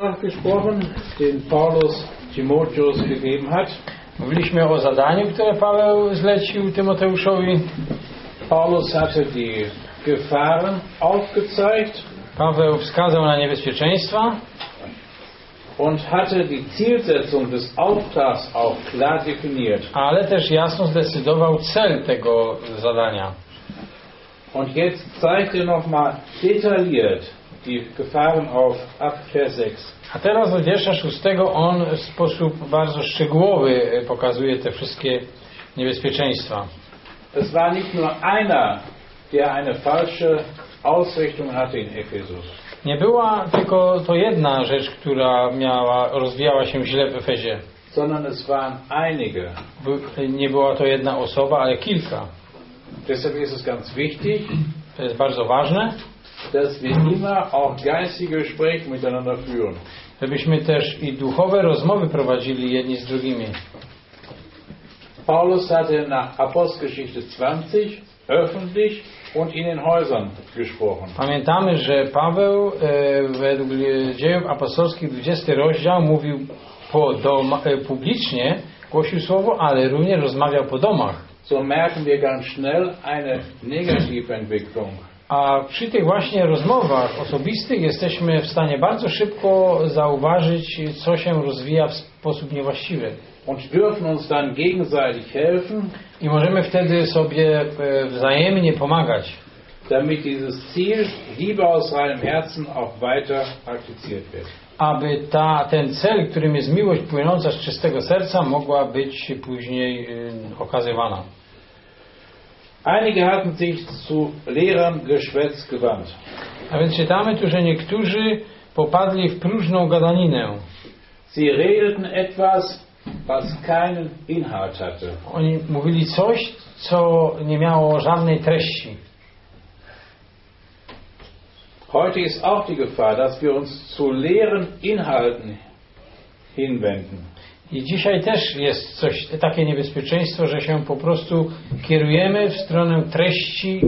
gesprochen, den Paulus Timotheus gegeben hat. Mówiliśmy o zadaniu, które Paweł zlecił Tymoteuszowi. Paulus hatte die Gefahren aufgezeigt Paweł wskazał na niebezpieczeństwa und hatte die Zielsetzung des Auftrags auch klar definiert. ale też jasno zdecydował cel tego zadania. Und jetzt zeigt er nochmal detailliert die Gefahren auf ab Vers 6. A teraz od wiersza szóstego on w sposób bardzo szczegółowy e, pokazuje te wszystkie niebezpieczeństwa. Es war nicht nur einer, der eine falsche Ausrichtung hatte in Ephesus. Nie była tylko to jedna rzecz, która miała, rozwijała się źle w Efezie. sondern es waren einige. By- Nie była to jedna osoba, ale kilka. Deshalb ist es ganz wichtig, To jest bardzo ważne, dass wir immer auch geistige Gespräche miteinander führen. żebyśmy też i duchowe rozmowy prowadzili jedni z drugimi. Paulus hatte nach Apostelgeschichte 20 öffentlich und in den Häusern gesprochen. Pamiętamy, że Paweł e, według dziejów apostolskich 20 rozdział mówił po doma, e, publicznie, głosił słowo, ale również rozmawiał po domach. So merken wir ganz schnell eine negative Entwicklung. A przy tych właśnie rozmowach osobistych jesteśmy w stanie bardzo szybko zauważyć, co się rozwija w sposób niewłaściwy. Und dürfen uns dann gegenseitig helfen, I możemy wtedy sobie e, wzajemnie pomagać, damit dieses Ziel, Liebe aus reinem Herzen, auch weiter praktiziert wird. aby ta, ten cel, którym jest miłość płynąca z czystego serca, mogła być później e, okazywana. Einige hatten sich zu Lehrern Geschwätz gewandt. A więc czytamy tu, że niektórzy popadli w próżną gadaninę. Sie redeten etwas, was keinen Inhalt hatte. Oni mówili coś, co nie miało żadnej treści. Heute ist auch die Gefahr, dass wir uns zu leeren Inhalten hinwenden. I dzisiaj też jest coś, takie niebezpieczeństwo, że się po prostu kierujemy w stronę treści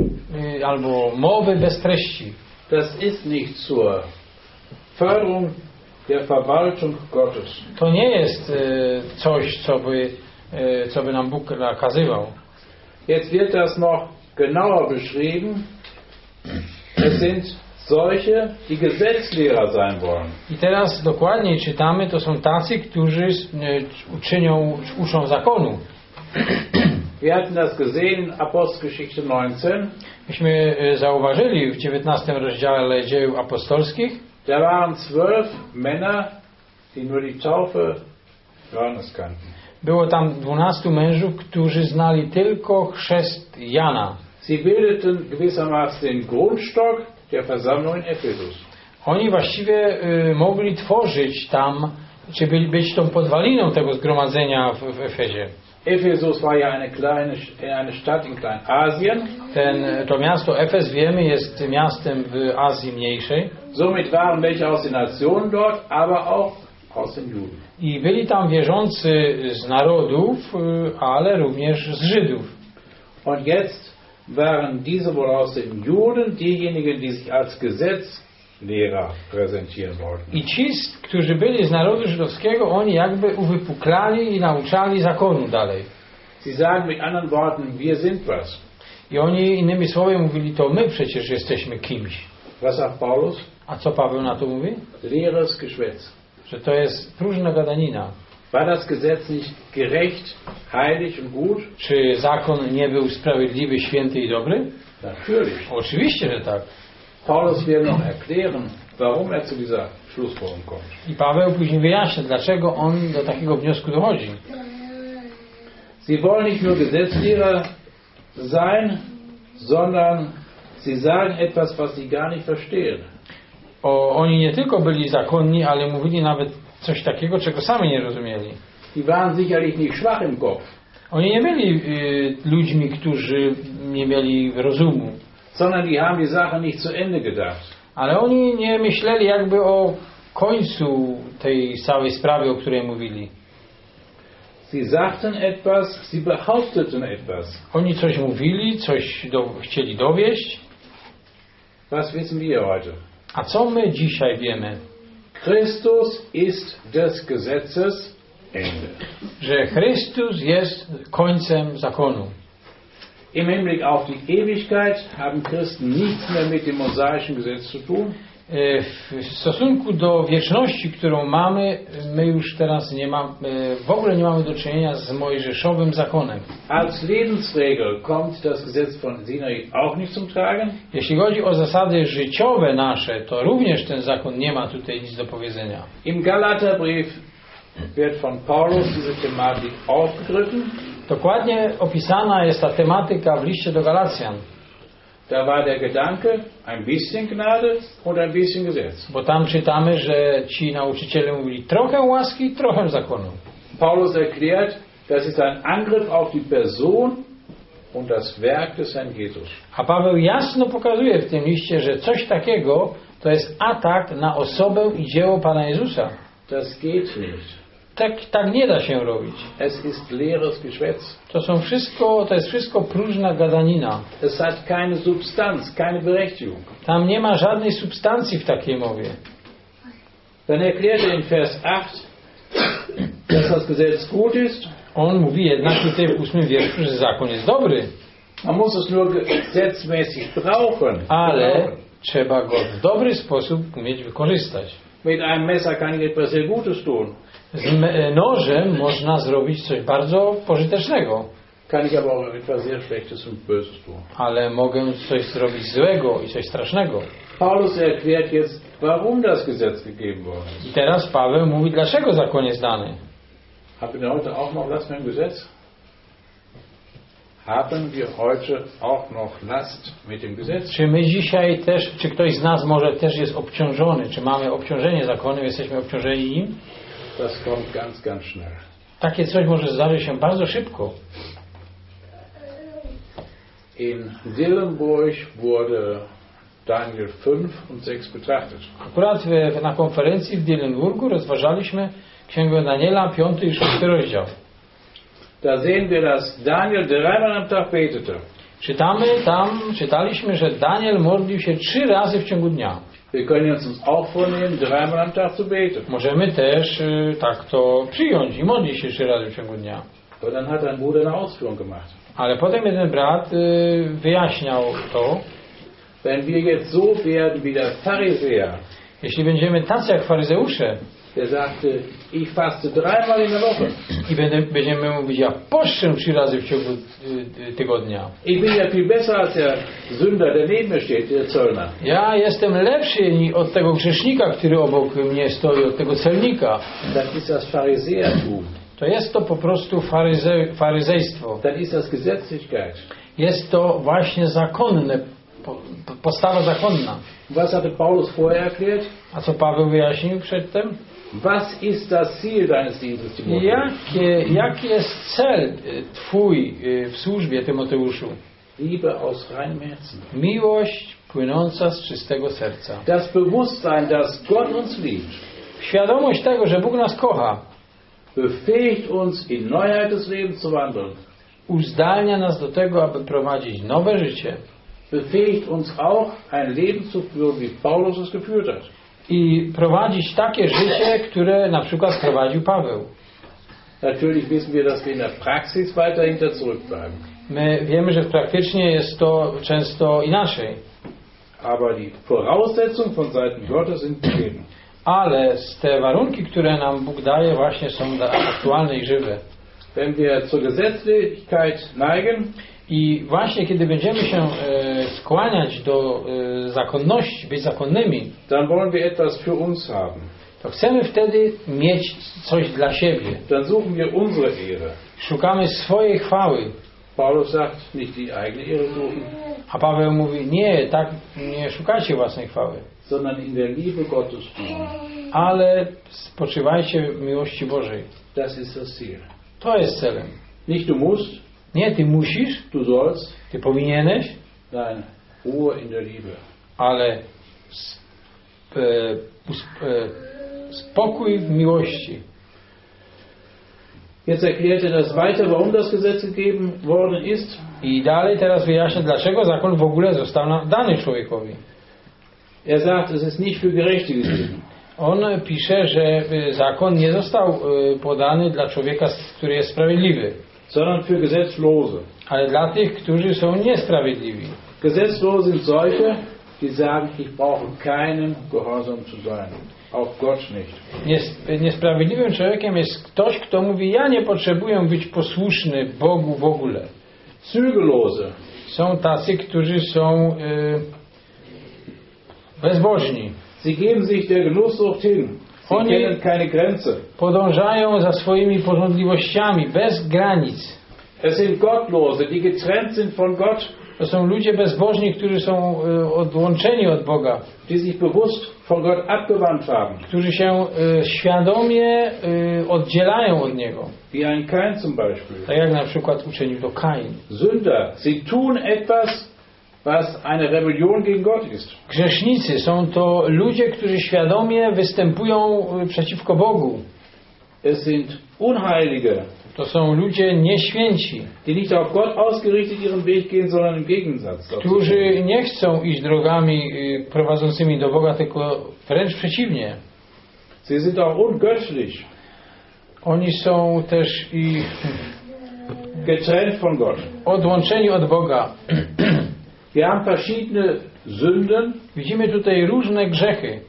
y, albo mowy bez treści. Das ist nicht zur Förderung der Verwaltung Gottes. To nie jest y, coś, co by, y, co by nam Bóg nakazywał. Jetzt wird das noch genauer beschrieben. Es sind solche, die Gesetzlehrer sein wollen. I teraz dokładniej czytamy, to są tacy, którzy y, uczynią, uczą zakonu. Wir hatten das gesehen Apostelgeschichte 19. Myśmy y, zauważyli w 19 rozdziale dziejów apostolskich, Da waren zwölf Männer, die nur die Taufe Johannes kannten. było tam 12 mężów, którzy znali tylko chrzest Jana. Sie bildeten gewissermaßen den Grundstock der Versammlung in Ephesus. Oni właściwie y, mogli tworzyć tam, czy byli, być tą podwaliną tego zgromadzenia w, w Efezie. Ephesus war ja eine kleine eine Stadt in Kleinasien. Ten, to miasto Efes, wiemy, jest miastem w Azji Mniejszej Somit waren welche aus den Nationen dort, aber auch aus den Juden. i byli tam wierzący z narodów, y, ale również z Żydów. Und jetzt waren diese wohl aus den Juden diejenigen, die sich als Gesetzlehrer präsentieren wollten. I ci, którzy byli z narodu żydowskiego, oni jakby uwypuklali i nauczali zakonu dalej. Sie sagen mit anderen Worten, wir sind was. I oni innymi słowy mówili, to my przecież jesteśmy kimś. Was sagt Paulus? A co Paweł na to mówi? Leeres Geschwätz. Że to jest próżna gadanina. War das Gesetz nicht gerecht, heilig und gut? Czy zakon nie był sprawiedliwy, święty i dobry? Natürlich. Oczywiście, że tak. Paulus will noch erklären, warum er zu dieser Schlussfolgerung kommt. I Paweł później wyjaśnia, dlaczego on do takiego wniosku dochodzi. Sie wollen nicht nur Gesetzlehrer sein, sondern sie sagen etwas, was sie gar nicht verstehen. O, oni nie tylko byli zakonni, ale mówili nawet coś takiego, czego sami nie rozumieli. Die waren sicherlich nicht schwach im Kopf, Oni nie byli y, ludźmi, którzy nie mieli rozumu, sondern die haben die Sache nicht zu Ende gedacht. ale oni nie myśleli jakby o końcu tej całej sprawy, o której mówili. Sie sagten etwas, sie behaupteten etwas. Oni coś mówili, coś do, chcieli dowieść, Was wissen wir heute? a co my dzisiaj wiemy? Christus ist des Gesetzes Ende. że Chrystus jest końcem zakonu. Im Hinblick auf die Ewigkeit haben Christen nichts mehr mit dem mosaischen Gesetz zu tun. E, W stosunku do wieczności, którą mamy, my już teraz nie mamy, w ogóle nie mamy do czynienia z mojżeszowym zakonem. Als Lebensregel kommt das Gesetz von Sinai auch nicht zum Tragen. Jeśli chodzi o zasady życiowe nasze, to również ten zakon nie ma tutaj nic do powiedzenia. Im Galaterbrief wird von Paulus diese Thematik aufgegriffen. Dokładnie opisana jest ta tematyka w liście do Galacjan, Da war der Gedanke, ein bisschen Gnade und ein bisschen Gesetz. bo tam czytamy, że ci nauczyciele mówili trochę łaski, trochę zakonu. Paulus erklärt, das ist ein Angriff auf die Person und das Werk des Herrn Jesus. A Paweł jasno pokazuje w tym liście, że coś takiego to jest atak na osobę i dzieło Pana Jezusa. Das geht nicht. Tak, tak nie da się robić. Es ist leeres Geschwätz. To są wszystko, to jest wszystko próżna gadanina. Es hat keine Substanz, keine Berechtigung. Tam nie ma żadnej substancji w takiej mowie. Dann erklärt er in Vers 8, dass das Gesetz gut ist. On mówi jednak tutaj w ósmym wierszu, że zakon jest dobry, Man muss es nur gesetzmäßig brauchen. ale trzeba go w dobry sposób umieć wykorzystać. Mit einem Messer kann ich etwas sehr Gutes tun. Z me- nożem można zrobić coś bardzo pożytecznego, ale mogę coś zrobić złego i coś strasznego. Paulus erklärt jetzt, warum das Gesetz gegeben worden ist. I teraz Paweł mówi, dlaczego zakon jest dany. Haben wir heute auch noch Last mit dem Gesetz? Haben wir heute auch noch Last mit dem Gesetz? Czy my dzisiaj też, czy ktoś z nas może też jest obciążony, czy mamy obciążenie zakonem, jesteśmy obciążeni nim? Das kommt ganz, ganz schnell. Takie coś może zdarzyć się bardzo szybko. In Dillenburg wurde Daniel 5 und 6 betrachtet. Akurat na konferencji w Dillenburgu rozważaliśmy Księgę Daniela, 5 i 6 rozdział. Da sehen wir, dass Daniel dreimal am Tag betete. Czytamy tam, czytaliśmy, że Daniel modlił się trzy razy w ciągu dnia. Wir können uns uns auch vornehmen, dreimal am Tag zu beten. Możemy też y, tak to przyjąć i modlić się trzy razy w ciągu dnia. Aber dann hat ein Bruder eine Ausführung gemacht. Ale potem jeden brat y, wyjaśniał to, Wenn wir jetzt so werden wie der Pharisäer, jeśli będziemy tacy jak faryzeusze der sagte, ich faste dreimal in der Woche. i będę, będziemy mówić, ja poszczę trzy razy w ciągu y, y, tygodnia. Ich bin ja viel besser als der Sünder, der neben mir steht, der Zöllner. Ja jestem lepszy od tego grzesznika, który obok mnie stoi, od tego celnika. Das ist das Pharisäertum. To jest to po prostu faryze, faryzejstwo. Das ist das Gesetzlichkeit. Jest to właśnie zakonne, po, po- postawa zakonna. Was hatte Paulus vorher erklärt? A co Paweł wyjaśnił przedtem? Was ist das Ziel deines Dienstes, Timotheus? Jakie, jaki jest cel y, Twój y, w służbie, Tymoteuszu? Liebe aus reinem Herzen. Miłość płynąca z czystego serca. Das Bewusstsein, dass Gott uns liebt, Świadomość tego, że Bóg nas kocha, befähigt uns, in Neuheit des Lebens zu wandeln. uzdalnia nas do tego, aby prowadzić nowe życie Befähigt uns auch, ein Leben zu führen, wie Paulus es geführt hat. i prowadzić takie życie, które na przykład prowadził Paweł. Natürlich wissen wir, dass wir in der Praxis weiter hinter zurückbleiben. My wiemy, że praktycznie jest to często inaczej, Aber die Voraussetzungen von Seiten Gottes sind gegeben. ale te warunki, które nam Bóg daje, właśnie są aktualne i żywe. Wenn wir zur Gesetzlichkeit neigen, I właśnie kiedy będziemy się e, skłaniać do e, zakonności, być zakonnymi, dann wollen wir etwas für uns haben. to chcemy wtedy mieć coś dla siebie. Dann suchen wir unsere Ehre. Szukamy swojej chwały. Paulus sagt, nicht die eigene Ehre suchen, A Paweł mówi, nie, tak nie szukajcie własnej chwały, sondern in der Liebe Gottes ale spoczywajcie w miłości Bożej. Das ist das Ziel. To jest celem. Nicht du musst, Nie, ty musisz, du sollst, ty powinieneś, nein, Ruhe in der Liebe. ale sp, e, spokój w miłości. Jetzt erklärt er das weiter, warum das Gesetz gegeben worden ist. I dalej teraz wyjaśnię, dlaczego zakon w ogóle został dany człowiekowi. Er sagt, es ist nicht für Gerechte gegeben. On pisze, że y, zakon nie został y, podany dla człowieka, który jest sprawiedliwy, sondern für Gesetzlose. ale dla tych, którzy są niesprawiedliwi. Gesetzlose sind solche, die sagen, ich brauche keinem gehorsam zu sein. Auch Gott nicht. Nies- Niesprawiedliwym człowiekiem jest ktoś, kto mówi, ja nie potrzebuję być posłuszny Bogu w ogóle. Zügellose, Są tacy, którzy są y, bezbożni. sie geben sich der Genusssucht hin. Oni-. Podążają za swoimi porządliwościami, bez granic. Es sind Gottlose, die getrennt sind von Gott, To są ludzie bezbożni, którzy są y, odłączeni od Boga, die sich bewusst von Gott abgewandt haben. którzy się y, świadomie y, oddzielają od Niego. Wie ein Kain zum Beispiel. Tak jak na przykład uczynił to Kain. Sünder, sie tun etwas, was eine Rebellion gegen Gott ist. Grzesznicy są to ludzie, którzy świadomie występują y, przeciwko Bogu. Es sind Unheilige, To są ludzie nieświęci, die nicht auf Gott ausgerichtet ihren Weg gehen, sondern im Gegensatz którzy nie chcą iść drogami y, prowadzącymi do Boga, tylko wręcz przeciwnie. Sie sind auch ungöttlich, Oni są też i getrennt von Gott. odłączeni od Boga. Wir haben verschiedene Sünden, Widzimy tutaj różne grzechy,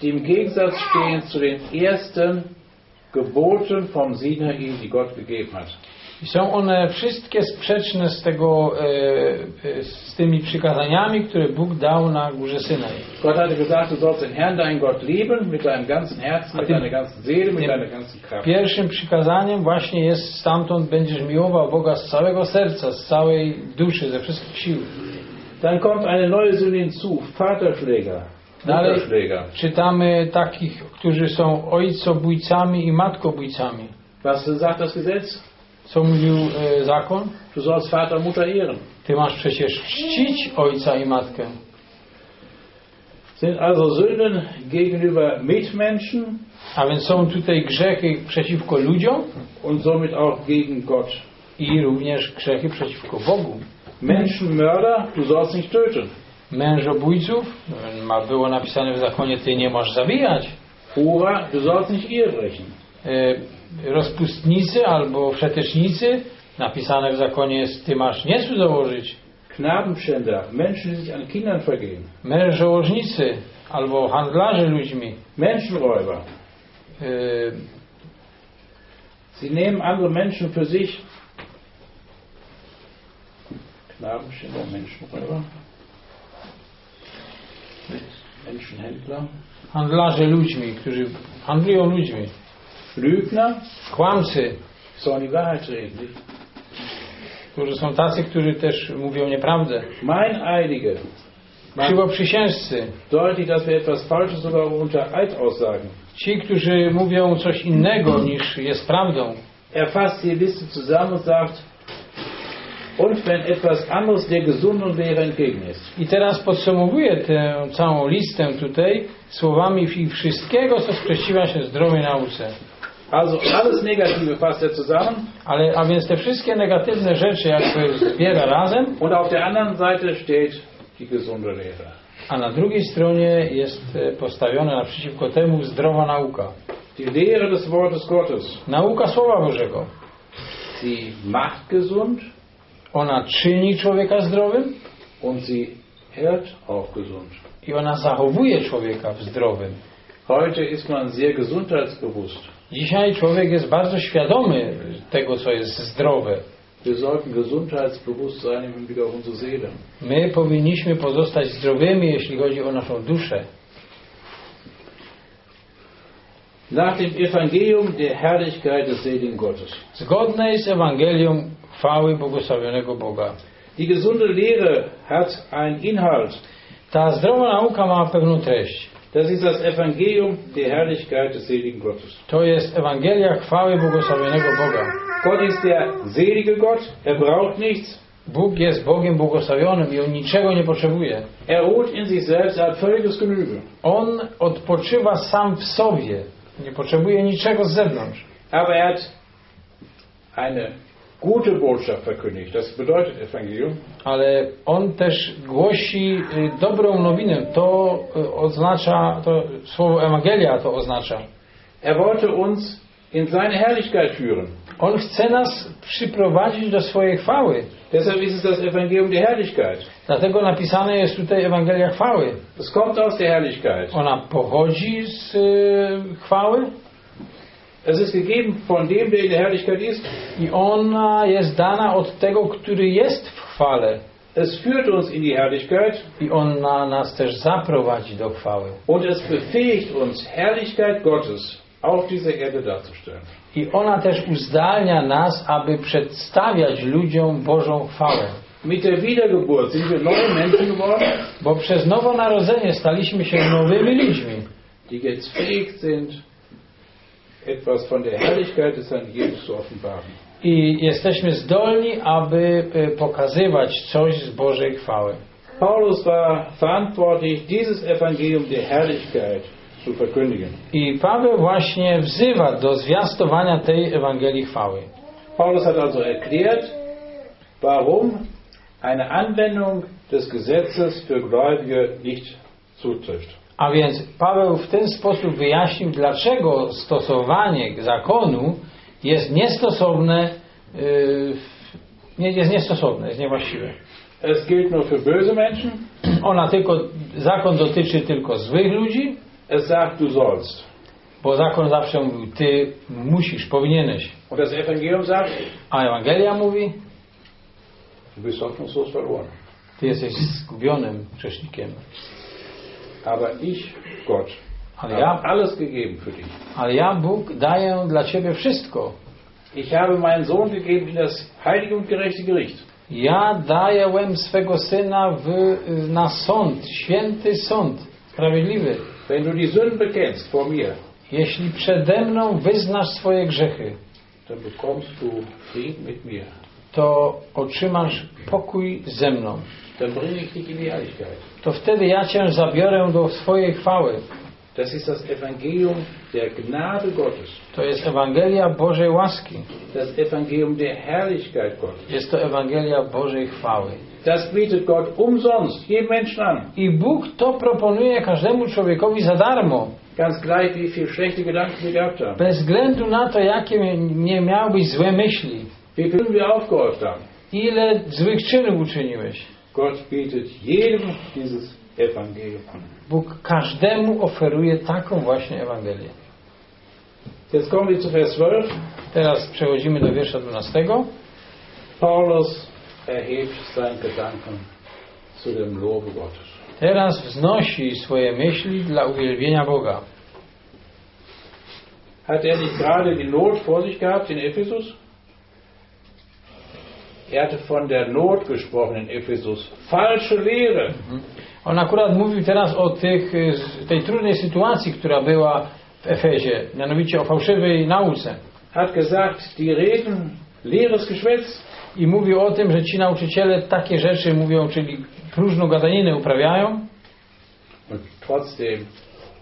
die im Gegensatz stehen zu den ersten Geboten vom Sinai, die Gott gegeben hat. I są one wszystkie sprzeczne z tego, e, e, z tymi przykazaniami, które Bóg dał na górze Synaj. Gott hatte gesagt, du sollst den Herrn, deinen Gott lieben, mit deinem ganzen Herzen, mit deiner ganzen Seele, mit deiner ganzen Kraft. Pierwszym przykazaniem właśnie jest stamtąd będziesz miłował Boga z całego serca, z całej duszy, ze wszystkich sił. Dann kommt eine neue Sünde hinzu, Vaterschläger, Dalej Mutterschläger. czytamy takich, którzy są ojcobójcami i matkobójcami. Was sagt das Gesetz? Co mówił e, zakon? Du sollst Vater Mutter ehren. Ty masz przecież czcić ojca i matkę. Sind also Sünden gegenüber Mitmenschen A więc są tutaj grzechy przeciwko ludziom und somit auch gegen Gott. i również grzechy przeciwko Bogu. Menschenmörder, du sollst nicht töten. Mężobójców, ma, było napisane w zakonie, ty nie masz zabijać. Hurer, du sollst nicht Ehe brechen. Rozpustnicy albo przetecznicy, napisane w zakonie jest, ty masz nie cudzołożyć. Knabenschänder, Menschen, die sich an Kindern vergehen. Mężołożnicy albo handlarze ludźmi. Menschenräuber. Sie nehmen andere Menschen für sich. Knabenschänder, Menschenräuber. Menschenhändler. handlarze ludźmi, którzy handlują ludźmi. Lügner, Kłamcy, sollen die Wahrheit reden. którzy są tacy, którzy też mówią nieprawdę. Meineidige. Krzywoprzysiężcy, deutlich, dass wir etwas Falsches sogar unter Eid aussagen. ci, którzy mówią coś innego niż jest prawdą. Er fasst die Liste zusammen und sagt, und wenn etwas anderes der gesunden Lehre entgegen ist. I teraz podsumowuję tę całą listę tutaj słowami i wszystkiego, co sprzeciwia się zdrowej nauce. Also alles Negative zusammen Ale, a więc te wszystkie negatywne rzeczy jakby zbiera razem, und auf der anderen Seite steht die gesunde Lehre. a na drugiej stronie jest e, postawiona naprzeciwko temu zdrowa nauka. Die Lehre des Wortes Gottes. Nauka Słowa Bożego. Sie macht gesund Ona czyni człowieka zdrowym und sie hält auch gesund. i ona zachowuje człowieka w zdrowym. Heute ist man sehr gesundheitsbewusst. Dzisiaj człowiek jest bardzo świadomy tego, co jest zdrowe. Wir sollten gesundheitsbewusst sein im Hinblick auf unsere Seele. My powinniśmy pozostać zdrowymi, jeśli chodzi o naszą duszę. Nach dem Evangelium der Herrlichkeit des seligen Gottes. Zgodnej z Ewangelią chwały błogosławionego Boga. Die gesunde Lehre hat einen Inhalt. Ta zdrowa nauka ma pewną treść. Das ist das Evangelium der Herrlichkeit des seligen Gottes. To jest Ewangelia chwały błogosławionego Boga. Gott ist der selige Gott, er braucht nichts. Bóg jest Bogiem błogosławionym i On niczego nie potrzebuje. Er ruht in sich selbst, er hat völliges Genüge. On odpoczywa sam w sobie. Nie potrzebuje niczego z zewnątrz. Aber er hat eine gute Botschaft verkündigt. Das bedeutet Evangelium. ale on też głosi y, dobrą nowinę. To y, oznacza, to słowo Ewangelia to oznacza. Er wollte uns in seine Herrlichkeit führen. On chce nas przyprowadzić do swojej chwały. Deshalb ist es das Evangelium der Herrlichkeit. Dlatego napisane jest tutaj Ewangelia chwały. Es kommt aus der Herrlichkeit. Ona pochodzi z y, chwały Es ist gegeben von dem, der in der Herrlichkeit ist. i ona jest dana od tego, który jest w chwale. Es führt uns in die Herrlichkeit I ona nas też zaprowadzi do chwały. und es befähigt uns, Herrlichkeit Gottes auf dieser Erde darzustellen. I ona też uzdalnia nas, aby przedstawiać ludziom Bożą chwałę. Mit der Wiedergeburt sind wir neue Menschen geworden, Bo przez nowonarodzenie staliśmy się nowymi ludźmi, die jetzt fähig sind, etwas von der Herrlichkeit des Herrn Jesus zu offenbaren. i jesteśmy zdolni, aby y, pokazywać coś z Bożej chwały. Paulus war verantwortlich, dieses Evangelium der Herrlichkeit. I Paweł właśnie wzywa do zwiastowania tej Ewangelii chwały. Paulus hat also erklärt, warum eine Anwendung des Gesetzes für Gläubige nicht zutrifft. A więc Paweł w ten sposób wyjaśnił, dlaczego stosowanie zakonu jest niestosowne, yy, nie, jest niestosowne, jest niewłaściwe. Es gilt nur für böse Menschen. Ona tylko, zakon dotyczy tylko złych ludzi, Es sagt, du sollst. bo zakon zawsze mówił, ty musisz, powinieneś. Und das Evangelium sagt, A Ewangelia mówi, du bist hoffnungslos verloren. ty jesteś zgubionym grzesznikiem. Aber ich, Gott, Ale ja, alles gegeben für dich. ale ja, Bóg, daję dla ciebie wszystko. Ich habe meinen Sohn gegeben in das heilige und gerechte Gericht. Ja daję swego syna w, na sąd, święty sąd, sprawiedliwy. Jeśli przede mną wyznasz swoje grzechy, to otrzymasz pokój ze mną. To wtedy ja cię zabiorę do swojej chwały. Das ist das Evangelium der Gnade Gottes. To jest Ewangelia Bożej łaski. Das Evangelium der Herrlichkeit Gottes. Jest to Ewangelia Bożej chwały. Das bietet Gott umsonst jedem Menschen an. I Bóg to proponuje każdemu człowiekowi za darmo. Ganz gleich, wie viele schlechte Gedanken wir gehabt haben. Bez względu na to, jakie nie miałbyś złe myśli. Wie viel wir aufgehäuft haben. Ile złych czynów uczyniłeś. Gott bietet jedem dieses Evangelium an. Bóg każdemu oferuje taką właśnie Ewangelię. Jetzt kommen wir zu Vers 12. Teraz przechodzimy do wiersza 12. Paulus erhebt seinen Gedanken zu dem Lobe Gottes. Teraz wznosi swoje myśli dla uwielbienia Boga. Hat er nicht gerade die Not vor sich gehabt in Ephesus? Er hatte von der Not gesprochen in Ephesus. Falsche Lehre. On akurat mówił teraz o tych, y, tej trudnej sytuacji, która była w Efezie, mianowicie o fałszywej nauce. Hat gesagt, die reden leeres Geschwätz. I mówił o tym, że ci nauczyciele takie rzeczy mówią, czyli próżną gadaninę uprawiają, Und trotzdem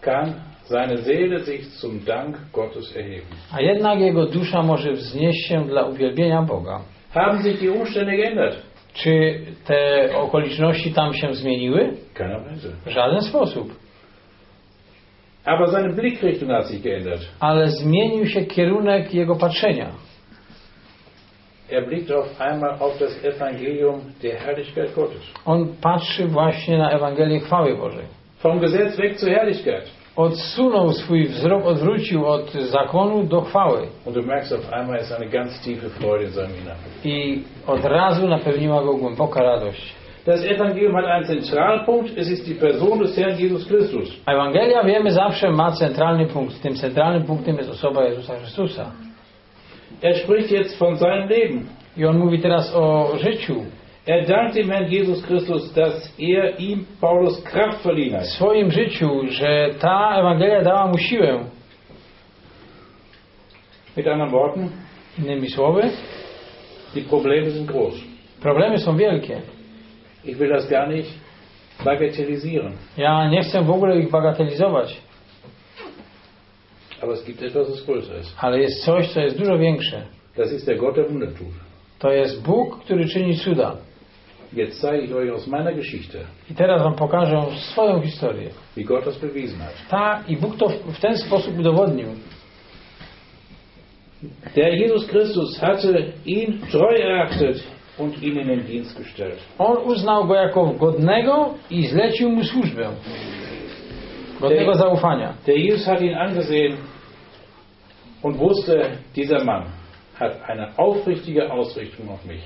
kann seine Seele sich zum Dank Gottes erheben. a jednak jego dusza może wznieść się dla uwielbienia Boga. Haben sich die Umstände geändert? Czy te okoliczności tam się zmieniły? W żaden sposób. Aber seine Blickrichtung hat sich geändert. Ale zmienił się kierunek jego patrzenia. Er blickt auf einmal auf das Evangelium der Herrlichkeit Gottes. On patrzy właśnie na Ewangelię chwały Bożej. Vom Gesetz weg zur Herrlichkeit. Odsunął swój wzrok, odwrócił od zakonu do chwały. I od razu napełniła go głęboka radość. Das Evangelium hat einen Zentralpunkt. Es ist die Person des Herrn Jesus Christus. Ewangelia, wiemy, zawsze ma centralny punkt. Tym centralnym punktem jest osoba Jezusa Chrystusa. Er spricht jetzt von seinem Leben. I on mówi teraz o życiu. Er dankt dem Herrn Jesus Christus, dass er ihm, Paulus, Kraft verliehen W hat. swoim życiu, że ta Ewangelia dała mu siłę. Mit anderen Worten, Innymi słowy, die Probleme sind groß. problemy są wielkie. Ich will das gar nicht bagatellisieren. Ja nie chcę w ogóle ich bagatelizować, Aber es gibt etwas, das größer ist. ale jest coś, co jest dużo większe. Das ist der Gott, der Wunder tut. To jest Bóg, który czyni cuda. Jetzt zeige ich euch aus meiner Geschichte, I teraz wam pokażę swoją historię. wie Gott das bewiesen hat. Ta, I Bóg to w, ten sposób udowodnił. Der Jesus Christus hatte ihn treu erachtet und ihn in den Dienst gestellt. On uznał go jako godnego i zlecił mu służbę. Godnego Tej- zaufania. Der Jesus hat ihn angesehen und wusste, dieser Mann hat eine aufrichtige Ausrichtung auf mich.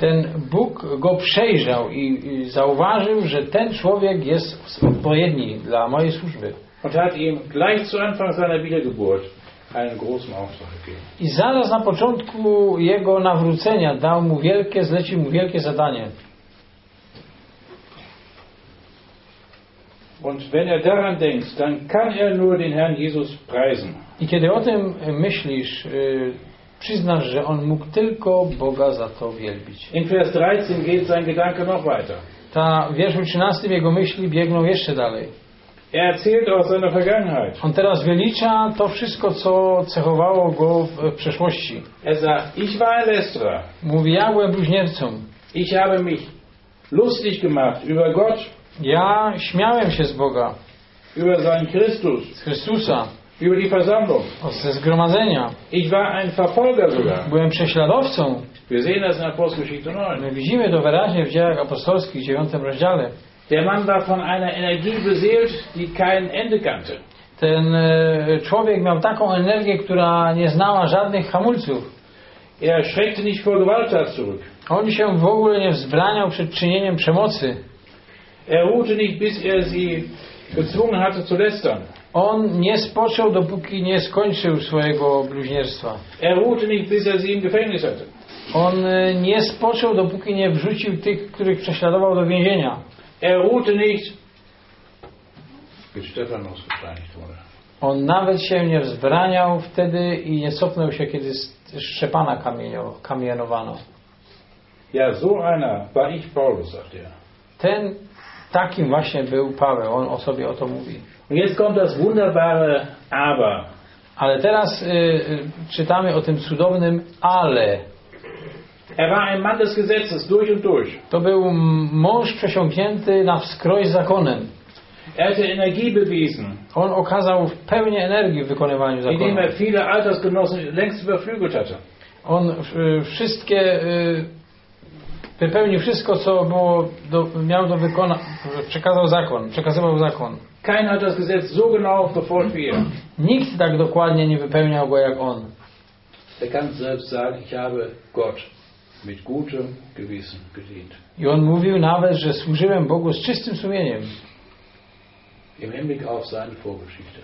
Ten Bóg go przejrzał i, i zauważył, że ten człowiek jest odpowiedni dla mojej służby. Und hat ihm gleich zu Anfang seiner Wiedergeburt einen großen Auftrag gegeben. I zaraz na początku jego nawrócenia dał mu wielkie, zlecił mu wielkie zadanie. Und wenn er daran denkt, dann kann er nur den Herrn Jesus preisen. I kiedy o tym myślisz, y, przyznasz, że on mógł tylko Boga za to wielbić. In Vers 13 geht sein Gedanke noch weiter. Ta w wierszu 13 jego myśli biegną jeszcze dalej. Er erzählt aus seiner Vergangenheit. On teraz wylicza to wszystko, co cechowało go w, w przeszłości. Er sagt, ich war ein Lästerer. Mówi, ja byłem bluźniercą. Ich habe mich lustig gemacht über Gott, Ja śmiałem się z Boga, über seinen Christus, z Chrystusa, Versammlung. ze zgromadzenia. Ich war ein Verfolger sogar. Byłem prześladowcą. Wir sehen das in Apostelgeschichte 9. My widzimy to wyraźnie w dziejach apostolskich, w 9 rozdziale. Der Mann war von einer Energie beseelt, die kein Ende kannte. Ten e, człowiek miał taką energię, która nie znała żadnych hamulców. Er schreckte nicht vor Gewalttat zurück. On się w ogóle nie wzbraniał przed czynieniem przemocy. Er ruhte nicht, bis er sie gezwungen hatte zu lästern. On nie spoczął, dopóki nie skończył swojego bluźnierstwa. Er ruhte nicht, bis er sie im Gefängnis hatte. On e, nie spoczął, dopóki nie wrzucił tych, których prześladował do więzienia. Er ruhte nicht, bis Stephanus gesteinigt wurde. On nawet się nie wzbraniał wtedy i nie cofnął się, kiedy Szczepana kamienio, kamienowano. Ja, so einer war ich Paulus, sagt er. Ten takim właśnie był Paweł, on o sobie o to mówi. Und jetzt kommt das wunderbare Aber. Ale teraz y, y, czytamy o tym cudownym ale. Er war ein Mann des Gesetzes durch und durch. To był mąż przesiąknięty na wskroś zakonem. Er hatte Energie bewiesen, On okazał w pełni energii w wykonywaniu zakonu. indem er viele Altersgenossen längst überflügelt hatte. On y, wszystkie y, wypełnił wszystko, co było do, miał do wykonania, przekazał zakon, przekazywał zakon. Keiner das Gesetz so genau befolgt wie er. Nikt tak dokładnie nie wypełniał go jak on. Er kann selbst sagen, ich habe Gott mit gutem Gewissen gedient. I on mówił nawet, że służyłem Bogu z czystym sumieniem. Im Hinblick auf seine Vorgeschichte.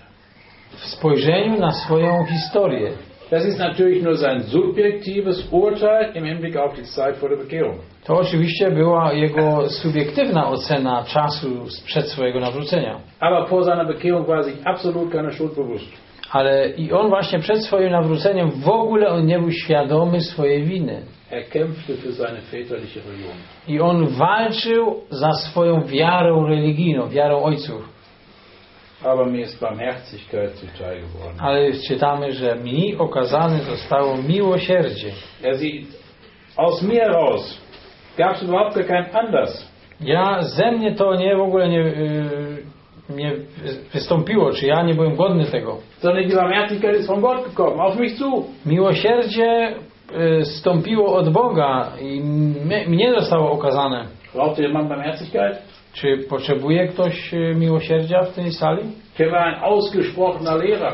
W spojrzeniu na swoją historię. Das ist natürlich nur sein subjektives Urteil im Hinblick auf die Zeit vor der Bekehrung. To oczywiście była jego subiektywna ocena czasu przed swojego nawrócenia. Aber vor seiner Bekehrung war sich absolut keine Schuld bewusst. Ale i on właśnie przed swoim nawróceniem w ogóle on nie był świadomy swojej winy. Er kämpfte für seine väterliche Religion. I on walczył za swoją wiarą religijną, wiarą ojców. Aber mir ist Barmherzigkeit zuteil geworden. Ale czytamy, że mi okazane zostało miłosierdzie. Er sieht, aus mir heraus gab es überhaupt keinen Anlass. Ja, ze mnie to nie w ogóle nie, y, nie wystąpiło, czy ja nie byłem godny tego. Sondern die Barmherzigkeit ist von Gott gekommen, auf mich zu. Miłosierdzie y, stąpiło od Boga i mnie, zostało okazane. Braucht der Mann Barmherzigkeit? Czy potrzebuje ktoś y, miłosierdzia w tej sali? Er war ein ausgesprochener Lehrer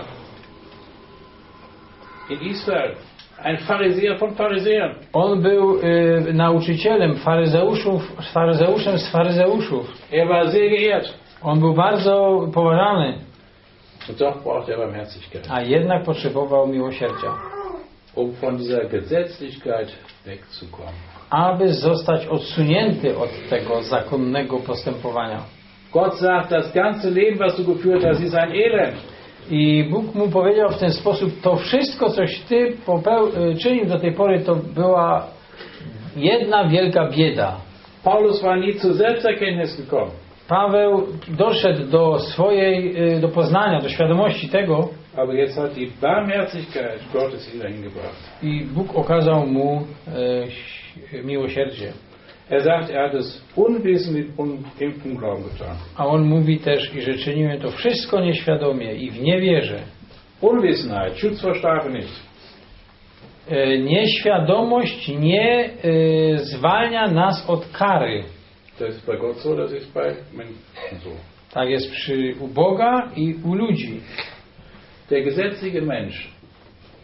in Israel. Ein Pharisäer von Pharisäern. On był y, nauczycielem faryzeuszów, faryzeuszem z faryzeuszów. Er war sehr geehrt. On był bardzo poważany, doch braucht er Barmherzigkeit, a jednak potrzebował miłosierdzia, um von dieser Gesetzlichkeit wegzukommen. Aby zostać odsunięty od tego zakonnego postępowania. Gott sagt, das ganze Leben, was du geführt hast, ist ein Elend. I Bóg mu powiedział w ten sposób, to wszystko, coś ty y, czynił do tej pory, to była jedna wielka bieda. Paulus war nie zur Selbsterkenntnis gekommen. Paweł doszedł do swojej, y, do poznania, do świadomości tego, Aber jetzt hat die Barmherzigkeit Gottes ihn dahin gebracht. I Bóg okazał mu e, miłosierdzie. Er sagt, er hat es unwissend mit un im Unglauben getan. A on mówi też, i że czyniłem to wszystko nieświadomie i w niewierze. Unwissenheit schützt vor Strafe nicht. E, Nieświadomość nie e, zwalnia nas od kary. Das ist bei Gott so, das ist bei Menschen so. Tak jest przy u Boga i u ludzi. Der gesetzliche Mensch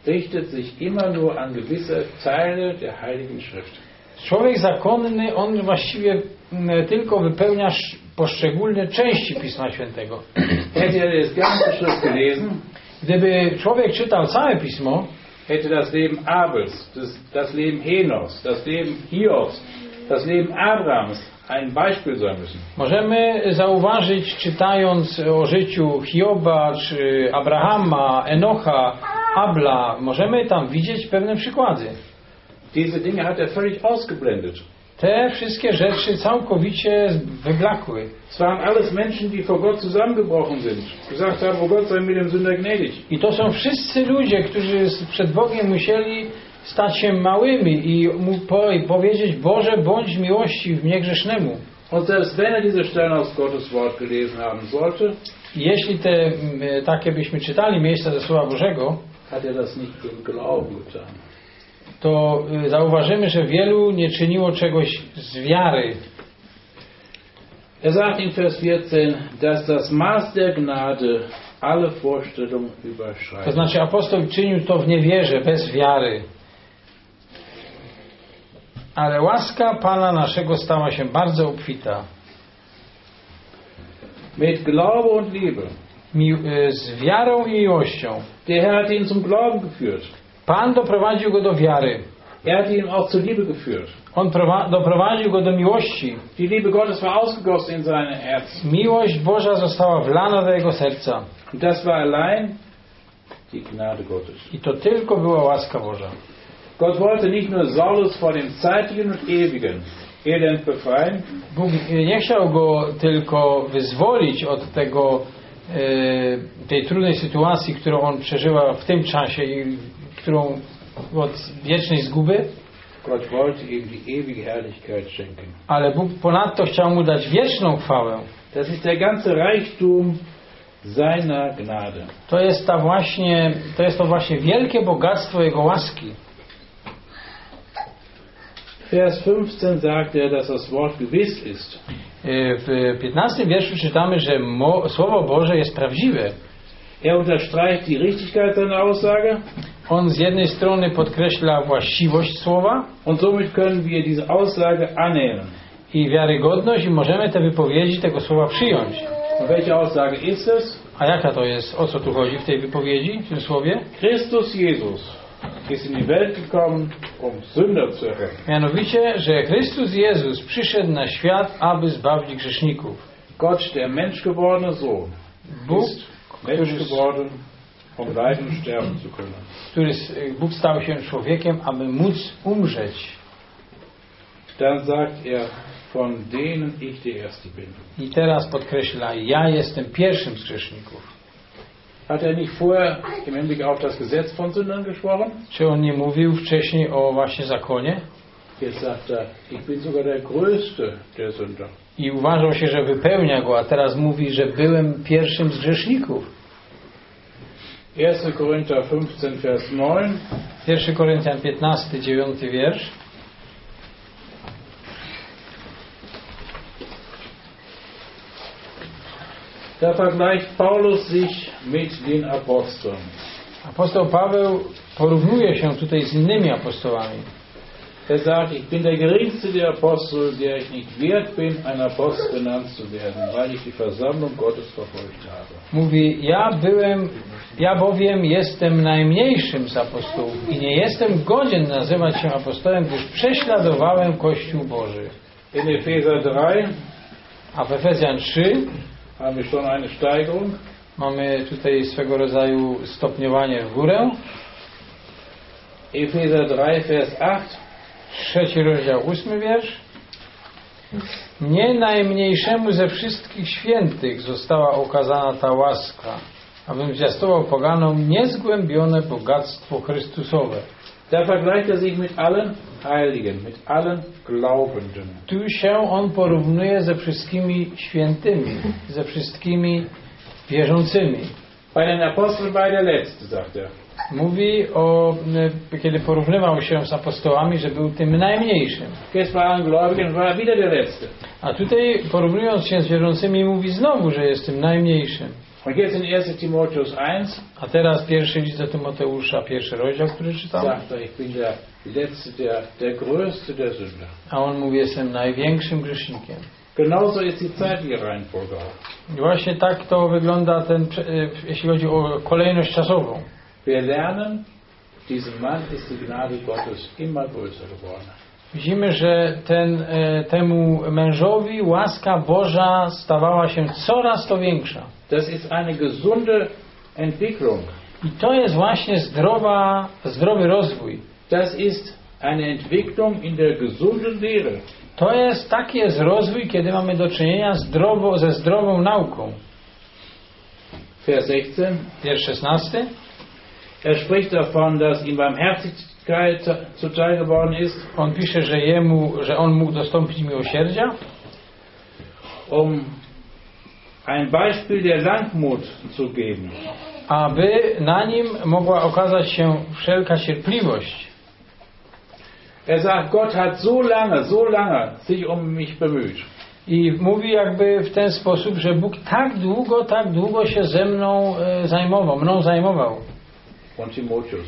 richtet sich immer nur an gewisse Teile der Heiligen Schrift. Człowiek zakonny, on właściwie m, tylko wypełnia sz- poszczególne części Pisma Świętego. Er Gdyby człowiek czytał całe Pismo, hätte das Leben Abels, das, das Leben Henochs, das Leben Hiobs, das Leben Abrahams ein Beispiel sein müssen. możemy zauważyć, czytając o życiu Hioba, czy Abrahama, Enocha, Abla, możemy tam widzieć pewne przykłady. Diese Dinge hat er völlig ausgeblendet. Te wszystkie rzeczy całkowicie wyblakły. Es waren alles Menschen, die vor Gott zusammengebrochen sind, gesagt haben, oh Gott sei mit dem Sünder gnädig. I to są wszyscy ludzie, którzy przed Bogiem musieli stać się małymi i mu powiedzieć Boże, bądź miłości w mnie grzesznemu. Und selbst wenn er diese Stellen aus Gottes Wort gelesen haben sollte, I Jeśli te takie byśmy czytali miejsca ze Słowa Bożego, to y, zauważymy, że wielu nie czyniło czegoś z wiary. Er sagt in Vers 14, dass das Maß der Gnade alle Vorstellung To überschreitet. znaczy apostoł czynił to w niewierze, bez wiary. Ale łaska Pana naszego stała się bardzo obfita. Mit Glaube und Liebe. Y, z wiarą i miłością. Der Herr hat ihn zum Glauben geführt. Pan doprowadził go do wiary. Er hat ihn auch zur Liebe geführt. On prowa- doprowadził go do miłości. Die Liebe Gottes war ausgegossen in sein Herz. Miłość Boża została wlana do jego serca. Das war allein die Gnade Gottes. I to tylko była łaska Boża. Gott wollte nicht nur Saulus vor dem zeitlichen und ewigen Elend befreien, Bóg nie chciał go tylko wyzwolić od tego, e, tej trudnej sytuacji, którą on przeżywa w tym czasie i którą od wiecznej zguby, ale Bóg ponadto chciał mu dać wieczną chwałę. Das ist der ganze Reichtum seiner Gnade. To jest ta właśnie, to jest to właśnie wielkie bogactwo jego łaski. Vers 15 sagt er, dass das Wort gewiss ist. E, W 15 wierszu czytamy, że Słowo Boże jest prawdziwe. Er unterstreicht die Richtigkeit seiner Aussage On z jednej strony podkreśla właściwość słowa und somit können wir diese Aussage annehmen. i wiarygodność i możemy te wypowiedzi tego słowa przyjąć. Und welche Aussage ist es? A jaka to jest? O co tu chodzi w tej wypowiedzi, w tym słowie? Christus Jesus ist in die Welt gekommen, um Sünder zu erretten. Mianowicie, że Chrystus Jezus przyszedł na świat, aby zbawić grzeszników. Gott, der Mensch gewordene Sohn, Bóg, ist Mensch geworden, um leiden und sterben zu können. który, Bóg stał się człowiekiem, aby móc umrzeć. Dann sagt er, von denen ich der Erste bin. I teraz podkreśla, ja jestem pierwszym z grzeszników. Hat er nicht vorher im Hinblick auf das Gesetz von Sündern gesprochen? Czy on nie mówił wcześniej o właśnie zakonie? Jetzt sagt er, ich bin sogar der Größte der Sünder. I uważał się, że wypełnia go, a teraz mówi, że byłem pierwszym z grzeszników. 1. Korinther 15, Vers 9. 1 Koryntian 15, 9 wiersz. Da vergleicht Paulus sich mit den Aposteln. Apostoł Paweł porównuje się tutaj z innymi apostołami. Er sagt, ich bin der geringste der Apostel, der ich nicht wert bin, ein Apostel genannt zu werden, weil ich die Versammlung Gottes verfolgt habe. Mówi, ja byłem, ja bowiem jestem najmniejszym z apostołów i nie jestem godzien nazywać się apostołem, gdyż prześladowałem Kościół Boży. In Epheser 3 A w Efezjan 3 wir schon eine Steigerung. mamy tutaj swego rodzaju stopniowanie w górę. Epheser 3, Vers 8. Trzeci rozdział, ósmy wiersz. Nie najmniejszemu ze wszystkich świętych została okazana ta łaska, abym zwiastował poganom niezgłębione bogactwo Chrystusowe. Da vergleicht er sich mit allen Heiligen, mit allen Glaubenden. Tu się on porównuje ze wszystkimi świętymi, ze wszystkimi wierzącymi. Bei den Aposteln war er der Letzte, sagt er. Mówi o, y, kiedy porównywał się z apostołami, że był tym najmniejszym. Er Letzte. A tutaj porównując się z wierzącymi mówi znowu, że jest tym najmniejszym. Und jetzt in 1 Timotheus 1 A teraz pierwszy list do Tymoteusza, pierwszy rozdział, który der Sünder. A on mówi, jestem największym grzesznikiem. Genauso die. I właśnie tak to wygląda, ten, y, jeśli chodzi o kolejność czasową. Wir lernen, diesem Mann ist die Gnade Gottes immer größer geworden. Widzimy, że ten, e, temu mężowi łaska Boża stawała się coraz to większa. Das ist eine gesunde Entwicklung. I to jest właśnie zdrowa, zdrowy rozwój. Das ist eine Entwicklung in der gesunden Lehre. To jest taki jest rozwój, kiedy mamy do czynienia zdrowo, ze zdrową nauką. Vers 16. Wiersz 16. Er spricht davon, dass ihm Barmherzigkeit zuteil geworden ist, On pisze, że jemu, że on mógł dostąpić miłosierdzia, um ein Beispiel der Langmut zu geben. aby na nim mogła okazać się wszelka cierpliwość. Er sagt, Gott hat so lange, so lange sich um mich bemüht. I mówi jakby w ten sposób, że Bóg tak długo, tak długo się ze mną e, zajmował, mną zajmował. Und Timotheus.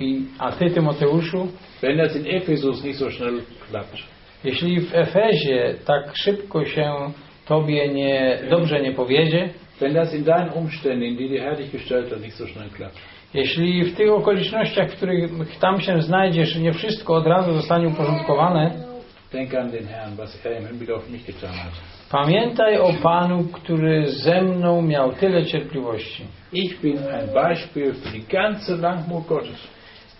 I, a ty, Tymoteuszu, Wenn das in Ephesus nicht so schnell klappt, jeśli w Efezie tak szybko się tobie nie, dobrze nie powiedzie, wenn das in deinen Umständen, in die dir Herr dich gestellt hat, nicht so schnell klappt, jeśli w tych okolicznościach, w których tam się znajdziesz, nie wszystko od razu zostanie uporządkowane, denk an den Herrn, was er im Hinblick auf mich getan hat. pamiętaj o Panu, który ze mną miał tyle cierpliwości. Ich bin ein Beispiel für die ganze Langmut Gottes.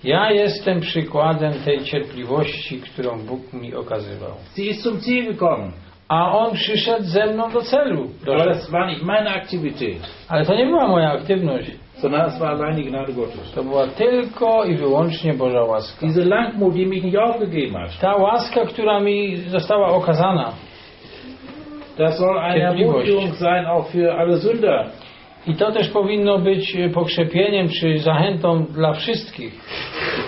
Ja jestem przykładem tej cierpliwości, którą Bóg mi okazywał. Sie ist zum Ziel gekommen. A On przyszedł ze mną do celu. Aber das war nicht meine Aktivität, Ale to nie była moja aktywność. sondern das war allein die Gnade Gottes. To była tylko i wyłącznie Boża łaska. Diese Langmut, die mich nicht aufgegeben hat, Ta łaska, która mi została okazana. das soll eine Cierpliwość. Ermutigung sein, auch für alle Sünder, I to też powinno być e, pokrzepieniem czy zachętą dla wszystkich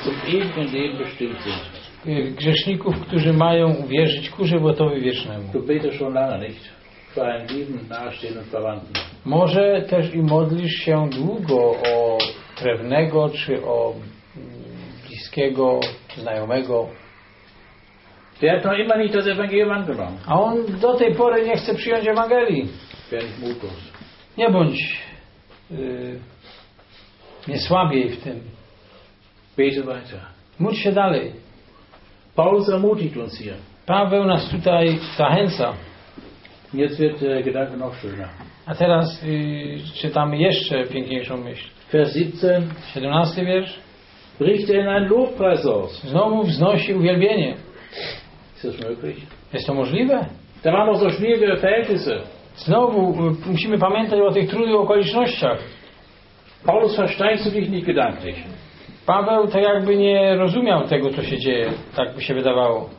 zum ewigen Leben bestimmt sind. E, grzeszników, którzy mają uwierzyć ku żywotowi wiecznemu. Du betest schon lange nicht für einen lieben, nahestehenden Verwandten. Może też i modlisz się długo o krewnego czy o mm, bliskiego, znajomego, Der hat noch immer nicht das Evangelium angenommen. a on do tej pory nie chce przyjąć Ewangelii. Nie bądź y, nie słabiej w tym. Bete weiter. Módl się dalej. Paulus ermutigt uns hier. Paweł nas tutaj zachęca. Jetzt wird der Gedanke noch schöner. A teraz y, czytamy jeszcze piękniejszą myśl. Vers 17. 17 wiersz. Bricht er in einen Lobpreis aus. Znowu wznosi uwielbienie. Ist das möglich? Jest to możliwe? Da waren noch so schwierige Verhältnisse. Znowu y, musimy pamiętać o tych trudnych okolicznościach. Paulus versteigst du dich nicht gedanklich. Paweł tak jakby nie rozumiał tego, co się dzieje, tak by się wydawało.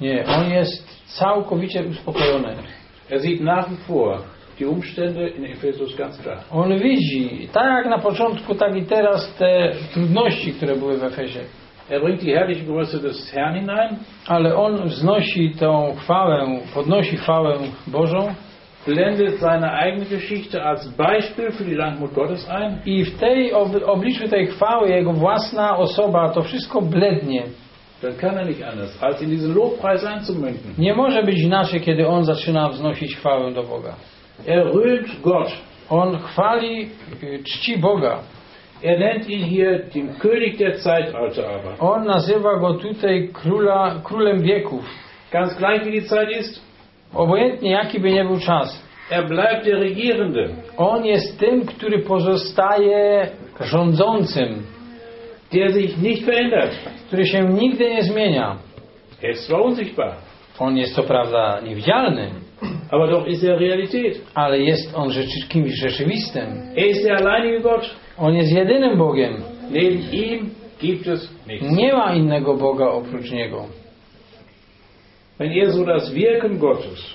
Nie, on jest całkowicie uspokojony. Er sieht nach wie vor die Umstände in Ephesus ganz klar. On widzi, tak jak na początku, tak i teraz te trudności, które były w Efezie. Er bringt die herrliche Größe des Herrn hinein, Ale on wznosi tą chwałę, podnosi chwałę Bożą blendet seine eigene Geschichte als Beispiel für die Langmut Gottes ein i w tej ob- obliczu tej chwały jego własna osoba to wszystko blednie. dann kann er nicht anders, als in diesen Lobpreis einzumünden. Nie może być inaczej, kiedy on zaczyna wznosić chwałę do Boga. Er rühmt Gott. On chwali, y, czci Boga. Er nennt ihn hier den König der Zeitalter aber. On nazywa go tutaj króla, królem wieków. Ganz gleich wie die Zeit ist, Obojętnie jaki by nie był czas. er bleibt der Regierende, On jest tym, który pozostaje rządzącym, der sich nicht verändert. który się nigdy nie zmienia. Er ist zwar unsichtbar, On jest co prawda niewidzialny, Aber doch ist er Realität. ale jest On rzeczy, kimś rzeczywistym. Er ist der alleinige Gott. On jest jedynym Bogiem. Neben ihm gibt es nichts. Nie ma innego Boga oprócz Niego. Wenn er so das Wirken Gottes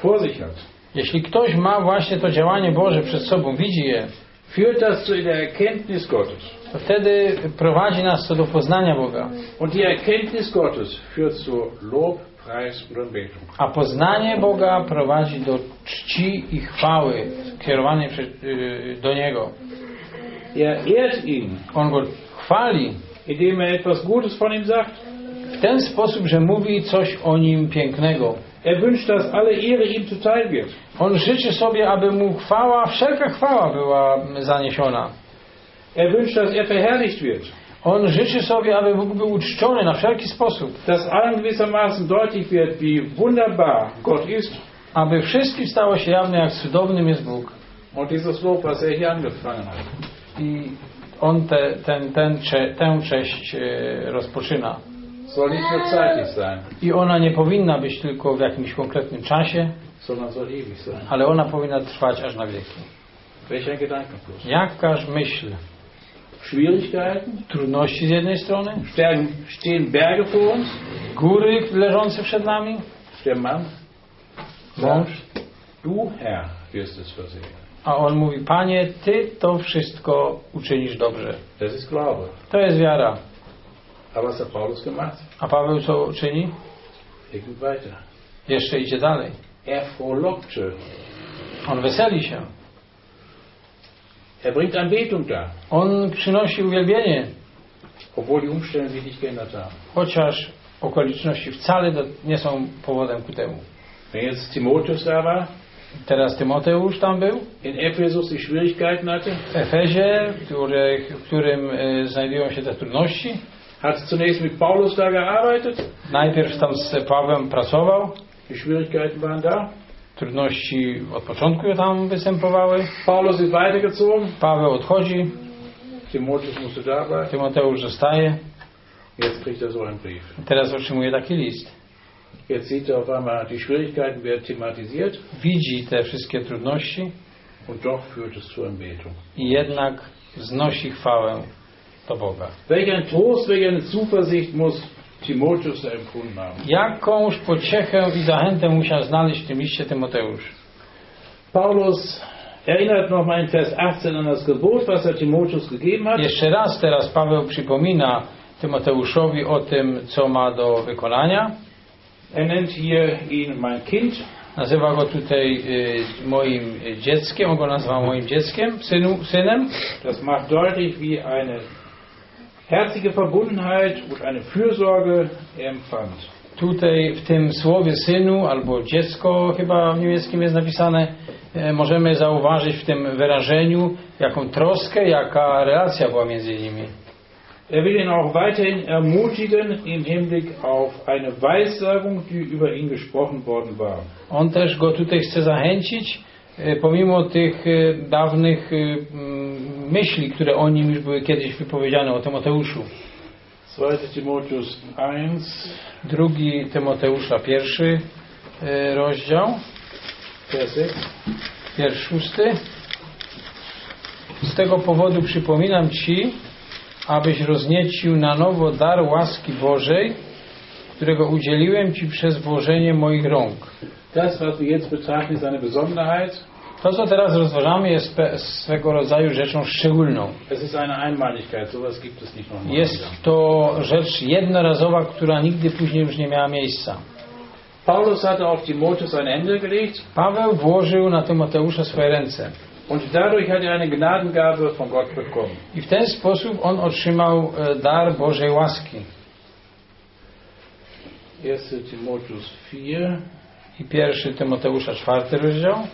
vor sich hat, Jeśli ktoś ma właśnie to działanie Boże przed sobą, widzi je, führt das zu der Erkenntnis Gottes. to wtedy prowadzi nas to do poznania Boga. Und die Erkenntnis Gottes führt zu Lob, Preis und Anbetung. A poznanie Boga prowadzi do czci i chwały kierowanej y, do Niego. Er ehrt ihn, On Go chwali indem er etwas Gutes von ihm sagt. W ten sposób, że mówi coś o Nim pięknego. Er wünscht, dass alle Ehre ihm zuteil wird. On życzy sobie, aby Mu chwała, wszelka chwała była zaniesiona. Er wünscht, dass er verherrlicht wird. On życzy sobie, aby Bóg był uczczony na wszelki sposób. Dass allen gewissermaßen deutlich wird, wie wunderbar Gott ist. Aby wszystkim stało się jawne, jak cudownym jest Bóg. Und dieses Lob, was er hier angefangen hat. I On te, ten, ten, cze, tę cześć e, rozpoczyna. Sein, I ona nie powinna być tylko w jakimś konkretnym czasie, ale ona powinna trwać aż na wieki. Gedankenfluss? Jakaż myśl? Trudności z jednej strony, Stehen, Berge vor uns? góry leżące przed nami, Der Mann mąż, du Herr wirst es versehen. a on mówi, Panie, Ty to wszystko uczynisz dobrze. To jest wiara. Aber was hat Paulus gemacht? A Paweł co czyni? Er geht weiter. Jeszcze idzie dalej. Er frohlockte. On weseli się. Er bringt Anbetung dar, On przynosi uwielbienie, obwohl die Umstände sich nicht geändert haben. chociaż okoliczności wcale nie są powodem ku temu. Wenn jetzt Timotheus da war, Teraz Tymoteusz tam był, in Ephesus die Schwierigkeiten hatte, w Efezie, w, których, w którym e, znajdują się te trudności. Hat zunächst mit Paulus da gearbeitet. Najpierw tam z Pawłem pracował, Die Schwierigkeiten waren da. trudności od początku tam występowały. Paulus ist weitergezogen. Paweł odchodzi, Timotheus musste da bleiben. Tymoteusz zostaje. Jetzt kriegt er so einen Brief. Teraz otrzymuje taki list. Jetzt sieht er auf einmal, die Schwierigkeiten werden thematisiert Widzi te wszystkie trudności und doch führt es zur Anbetung. i jednak znosi chwałę do Boga. Welch ein Trost, welche eine Zuversicht muss Timotheus empfunden haben. Jakąż pociechę i zachętę musiał znaleźć w tym liście Tymoteusz. Paulus erinnert nochmal in Vers 18 an das Gebot, was er Timotheus gegeben hat. Jeszcze raz teraz Paweł przypomina Tymoteuszowi o tym, co ma do wykonania. Er nennt hier ihn mein Kind. Nazywa go tutaj y, moim dzieckiem, on go nazywa moim dzieckiem, synu, synem. Das macht deutlich, wie eine herzliche Verbundenheit und eine Fürsorge er empfand. Tutaj w tym słowie synu albo dziecko chyba w niemieckim jest napisane, e, możemy zauważyć w tym wyrażeniu, jaką troskę, jaka relacja była między nimi. Er will ihn auch weiterhin ermutigen im Hinblick auf eine Weissagung, die über ihn gesprochen worden war. On też go tutaj chce zachęcić, pomimo tych e, dawnych e, myśli, które o nim już były kiedyś wypowiedziane, o Tymoteuszu. 2 Timotheus 1, Drugi Tymoteusza, pierwszy e, rozdział, Vers 6. wiersz szósty. Z tego powodu przypominam Ci, abyś rozniecił na nowo dar łaski Bożej, którego udzieliłem Ci przez włożenie moich rąk. Das, was wir jetzt betrachten, ist eine Besonderheit. To, co teraz rozważamy, jest swego rodzaju rzeczą szczególną. Jest to rzecz jednorazowa, która nigdy później już nie miała miejsca. Paulus hatte auf Timotheus seine Hände gelegt Paweł włożył na Tymoteusza swoje ręce und dadurch hat er eine Gnadengabe von Gott bekommen. i w ten sposób on otrzymał e, dar Bożej łaski. 1 Timotheus 4, I pierwszy Tymoteusza, czwarty rozdział,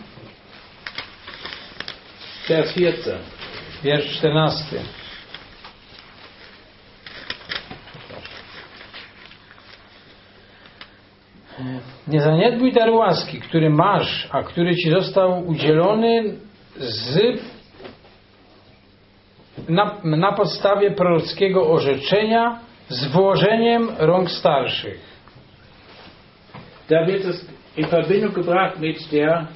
Vers 14. wiersz czternasty. Nie zaniedbuj daru łaski, który masz, a który ci został udzielony z, na, na podstawie prorockiego orzeczenia z włożeniem rąk starszych. Da wird es in Verbindung gebracht mit der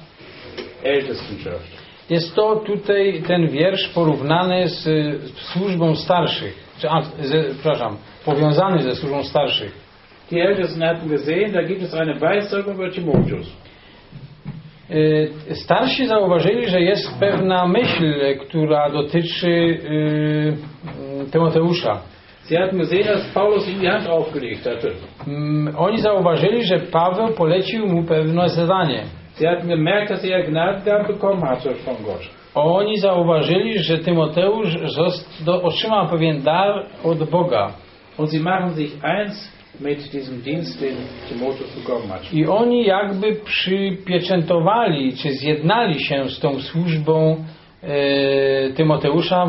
Ältestenschaft. Jest to tutaj ten wiersz porównany z y, służbą starszych, czy, a, ze, przepraszam, powiązany ze służbą starszych. Die Ältesten hatten gesehen, da gibt es eine Weissagung über Timotheus. Y, Starsi zauważyli, że jest pewna myśl, która dotyczy y, Tymoteusza. Sie hatten gesehen, dass Paulus ihm die Hand aufgelegt hatte. Mm, Oni zauważyli, że Paweł polecił mu pewne zadanie. Sie hatten gemerkt, dass er Gnadengaben bekommen hatte von Gott. Oni zauważyli, że Tymoteusz otrzymał pewien dar od Boga. Und sie machen sich eins mit diesem Dienst, den Timotheus bekommen hat. I oni jakby przypieczętowali, czy zjednali się z tą służbą e, Tymoteusza,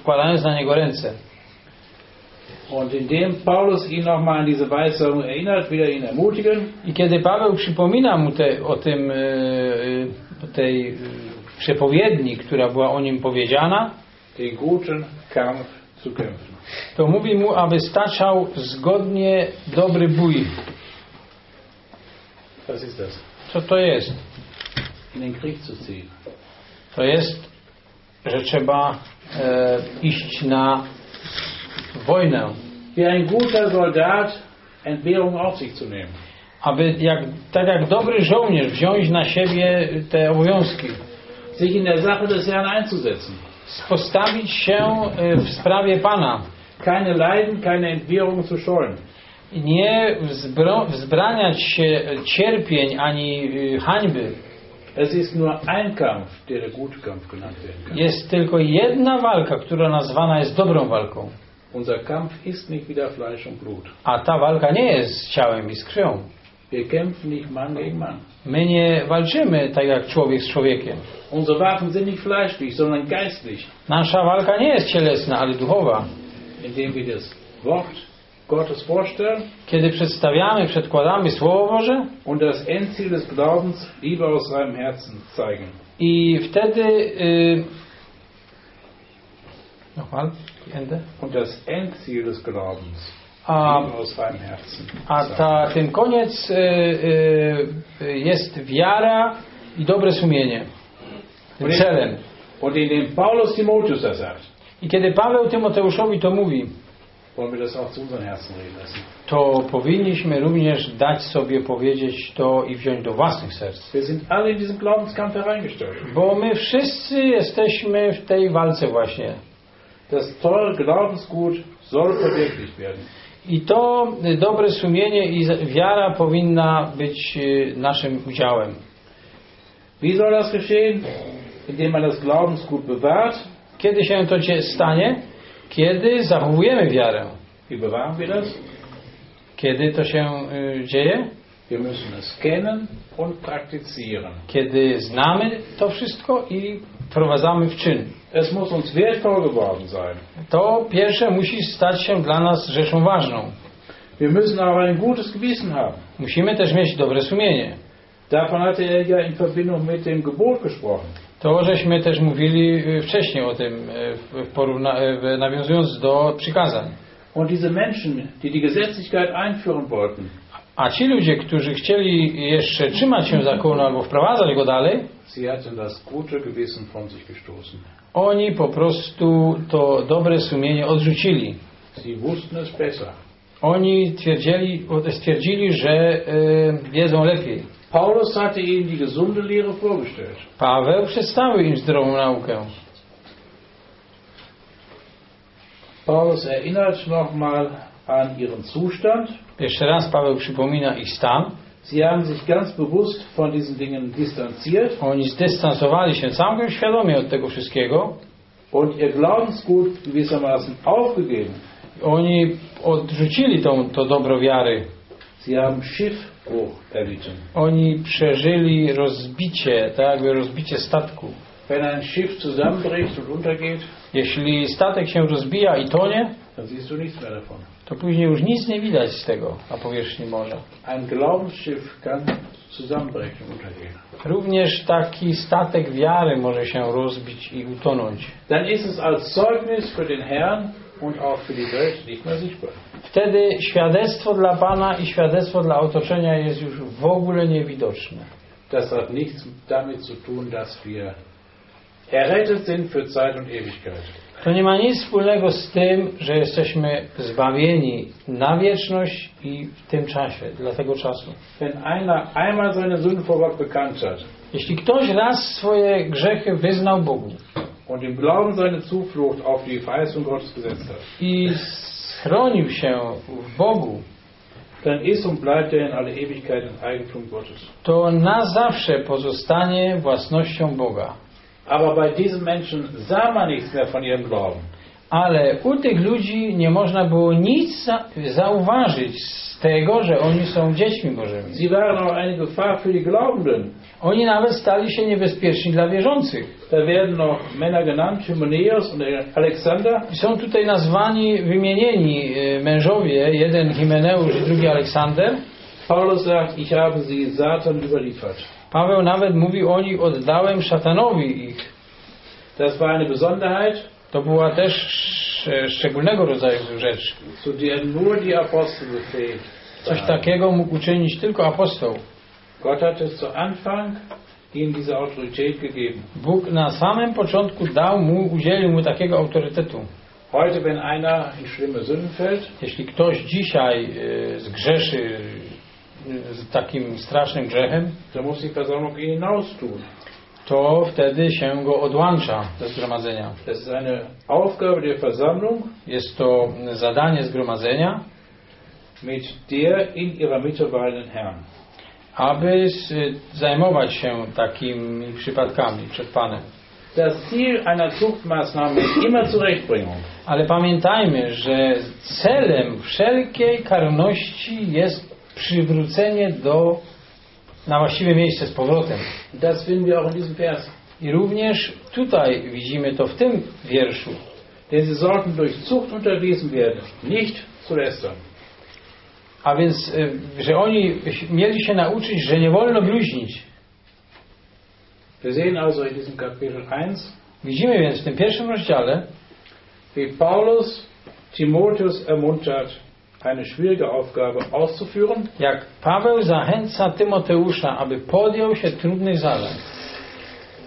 wkładając na niego ręce. Und indem Paulus ihn nochmal an diese Weissagung erinnert, will er ihn ermutigen, I kiedy Paweł przypomina mu te, o tym, e, e, o tej e, przepowiedni, która była o nim powiedziana, den guten Kampf zu kämpfen. to mówi mu, aby staczał zgodnie dobry bój. Was ist das? Co to jest? In den Krieg zu ziehen. To jest, że trzeba e, iść na wojnę, Wie ein guter Soldat Entbehrung auf sich zu nehmen. aby jak, tak jak dobry żołnierz wziąć na siebie te obowiązki, Sich in der Sache des Herrn einzusetzen. postawić się e, w sprawie Pana, Keine Leiden, keine Entbehrungen zu scheuen. nie wzbro, wzbraniać się cierpień ani y, hańby. Es ist nur ein Kampf, der der gute Kampf genannt werden kann. Jest tylko jedna walka, która nazwana jest dobrą walką. Unser Kampf ist nicht wieder Fleisch und Blut. A ta walka nie jest z ciałem i z krwią. Wir kämpfen nicht Mann gegen Mann. My nie walczymy tak jak człowiek z człowiekiem. Unsere Waffen sind nicht fleischlich, sondern geistlich, Nasza walka nie jest cielesna, ale duchowa. indem wir das Wort Gottes vorstellen Kiedy przedstawiamy, przedkładamy Słowo Boże und das Endziel des Glaubens Liebe aus seinem Herzen zeigen. i wtedy... Y, nochmal, Ende. Und das Endziel des Glaubens A, a ta, ten koniec y, y, jest wiara i dobre sumienie. Tym celem. Und indem Paulus Timotheus das sagt, I kiedy Paweł Tymoteuszowi to mówi, to powinniśmy również dać sobie powiedzieć to i wziąć do własnych serc. In. Bo my wszyscy jesteśmy w tej walce właśnie. Das tolle Glaubensgut soll verwirklicht werden. I to dobre sumienie i wiara powinna być y, naszym udziałem. Wie soll das geschehen? Indem man das Glaubensgut bewahrt. Kiedy się to stanie? Kiedy zachowujemy wiarę. Wie bewahren wir das? Kiedy to się y, dzieje? Wir müssen es kennen und praktizieren. Kiedy znamy to wszystko i wprowadzamy w czyn. Es muss uns wertvoll geworden sein. To pierwsze musi stać się dla nas rzeczą ważną. Wir müssen auch ein gutes Gewissen haben. Musimy też mieć dobre sumienie. Davon hatte er ja in Verbindung mit dem Gebot gesprochen. To żeśmy też mówili y, wcześniej o tym, y, y, nawiązując do przykazań. Und diese Menschen, die die Gesetzlichkeit einführen wollten, A ci ludzie, którzy chcieli jeszcze trzymać się zakonu albo wprowadzać go dalej, oni po prostu to dobre sumienie odrzucili. Oni twierdzili, stwierdzili, że y, wiedzą lepiej. Paulus hatte ihnen die gesunde Lehre vorgestellt. Paweł przedstawił im zdrową naukę. Paulus erinnert nochmal an ihren Zustand. Jeszcze raz Paweł przypomina ich stan. Sie haben sich ganz bewusst von diesen Dingen distanziert Oni zdystansowali się całkiem świadomie od tego wszystkiego. und ihr Glaubensgut gewissermaßen aufgegeben. Oni odrzucili tą, to dobro wiary. Sie haben Schiffbruch erlitten. Oni przeżyli rozbicie, tak jakby rozbicie statku. Wenn ein Schiff zusammenbricht und untergeht, Jeśli statek się rozbija i tonie, dann siehst du nichts mehr davon. to później już nic nie widać z tego na powierzchni morza. Ein Glaubensschiff kann zusammenbrechen, untergehen. Również taki statek wiary może się rozbić i utonąć. Dann ist es als Zeugnis für den Herrn und auch für die Welt nicht mehr sichtbar. Wtedy świadectwo dla Pana i świadectwo dla otoczenia jest już w ogóle niewidoczne. Das hat nichts damit zu tun, dass wir errettet sind für Zeit und Ewigkeit. To nie ma nic wspólnego z tym, że jesteśmy zbawieni na wieczność i w tym czasie, dla tego czasu. Jeśli ktoś raz swoje grzechy wyznał Bogu i schronił się w Bogu, dann ist und bleibt er in alle Ewigkeit im Eigentum Gottes. to na zawsze pozostanie własnością Boga. Aber bei diesen Menschen sah man nichts mehr von ihrem Glauben. Ale u tych ludzi nie można było nic za, zauważyć z tego, że oni są dziećmi Bożymi. Sie waren auch eine Gefahr für die Glaubenden. Oni nawet stali się niebezpieczni dla wierzących. Da werden noch Männer genannt, Hymenäus und Alexander. Są tutaj nazwani, wymienieni e, mężowie, jeden Himeneusz i drugi Aleksander. Paulus sagt, ich habe sie Satan überliefert. Paweł nawet mówił o nich, oddałem szatanowi ich. Das war eine Besonderheit, To była też sz- szczególnego rodzaju rzecz. zu der nur die Apostel Coś takiego mógł uczynić tylko apostoł. Gott hat es zu Anfang ihnen diese Autorität gegeben. Bóg na samym początku dał mu, udzielił mu takiego autorytetu. Heute, wenn einer in schlimme Sünden fällt, Jeśli ktoś dzisiaj e, zgrzeszy z takim strasznym grzechem, to wtedy się go odłącza ze zgromadzenia. Jest to zadanie zgromadzenia, aby zajmować się takimi przypadkami przed Panem. Das Ziel einer Zuchtmaßnahme ist immer Zurechtbringung. Ale pamiętajmy, że celem wszelkiej karności jest przywrócenie do na właściwe miejsce z powrotem. Das finden wir auch in diesem Vers. I również tutaj widzimy to w tym wierszu. Denn sie sollten durch Zucht unterwiesen werden, nicht zu lästern. A więc, y, że oni mieli się nauczyć, że nie wolno bluźnić. Wir sehen also in diesem Kapitel 1, Widzimy więc w tym pierwszym rozdziale, wie Paulus Timotheus ermuntert, eine schwierige Aufgabe auszuführen jak Paweł zachęca Tymoteusza, aby podjął się trudnych zadań.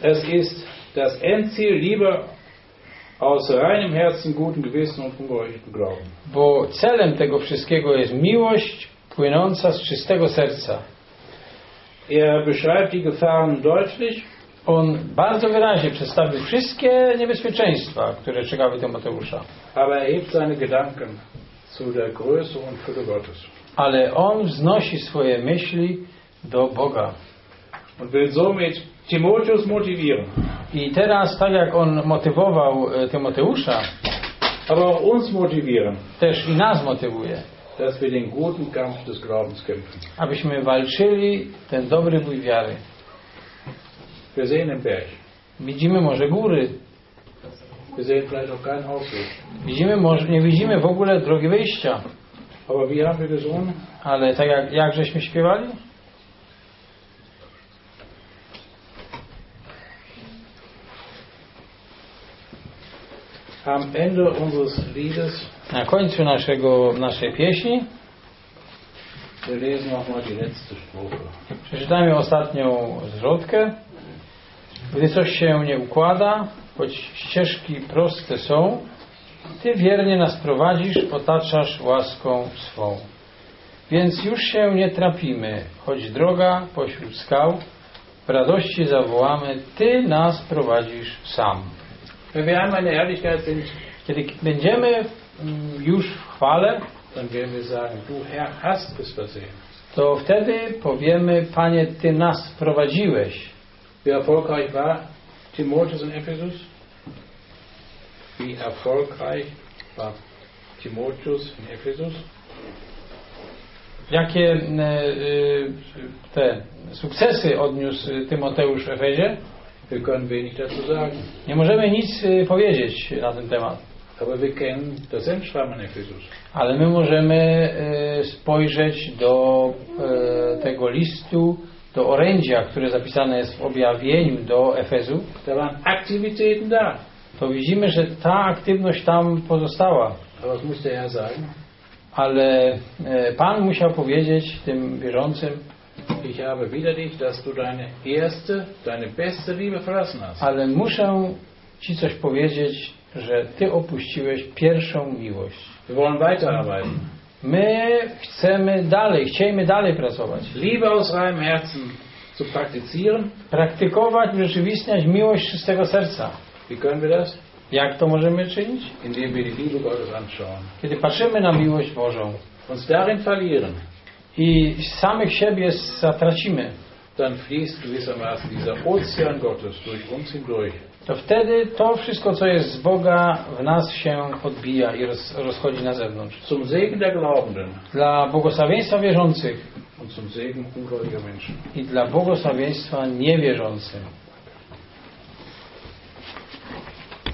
Es ist das Endziel, Liebe aus reinem Herzen, gutem Gewissen und ungeheucheltem Glauben. Bo celem tego wszystkiego jest miłość płynąca z czystego serca. Er beschreibt die Gefahren deutlich On bardzo wyraźnie przedstawił wszystkie niebezpieczeństwa, które czekały Tymoteusza. aber er hebt seine Gedanken Ale on wznosi swoje myśli do Boga. und will somit Timotheus motivieren, I teraz, tak jak on motywował e, Tymoteusza, aber auch uns motivieren, też i nas motywuje, dass wir den guten Kampf des Glaubens kämpfen. abyśmy walczyli ten dobry bój wiary. Wir sehen den Berg, Widzimy może góry, wir sehen vielleicht auch keinen Ausweg, widzimy może, nie widzimy w ogóle drogi wyjścia, ale tak jak, jak żeśmy śpiewali, Am Ende unseres Liedes, na końcu naszego, naszej pieśni, przeczytajmy ostatnią zwrotkę. Gdy coś się nie układa, choć ścieżki proste są, Ty wiernie nas prowadzisz, otaczasz łaską swą. Więc już się nie trapimy, choć droga pośród skał, w radości zawołamy, Ty nas prowadzisz sam. Kiedy będziemy mm, już w chwale, to wtedy powiemy, Panie, Ty nas prowadziłeś. Wie erfolgreich war Timotheus in Ephesus? Wie erfolgreich war Timotheus in Ephesus? Jakie e, e, te sukcesy odniósł Tymoteusz w Efezie? Wir können wenig dazu sagen. Nie możemy nic e, powiedzieć na ten temat. Aber wir kennen das in Ephesus. Ale my możemy spojrzeć do tego listu, do orędzia, które zapisane jest w objawieniu do Efezu, to widzimy, że ta aktywność tam pozostała. Ale e, Pan musiał powiedzieć tym wierzącym, Ich habe wider dich, dass du deine erste, deine beste Liebe verlassen hast. ale muszę Ci coś powiedzieć, że Ty opuściłeś pierwszą miłość. Wir wollen weiterarbeiten. My chcemy dalej, chcielibyśmy dalej pracować. Liebe aus reinem Herzen zu praktizieren. Praktykować, urzeczywistniać miłość czystego serca. Wie können wir das? Jak to możemy czynić? Indem wir die Liebe Gottes anschauen. Kiedy patrzymy na miłość Bożą Uns darin verlieren, i samych siebie zatracimy, dann fließt gewissermaßen dieser Ozean Gottes durch uns hindurch. To wtedy to wszystko, co jest z Boga, w nas się odbija i roz, rozchodzi na zewnątrz. Zum Segen der Glaubenden Dla błogosławieństwa wierzących und zum Segen ungläubiger Menschen. i dla błogosławieństwa niewierzącym.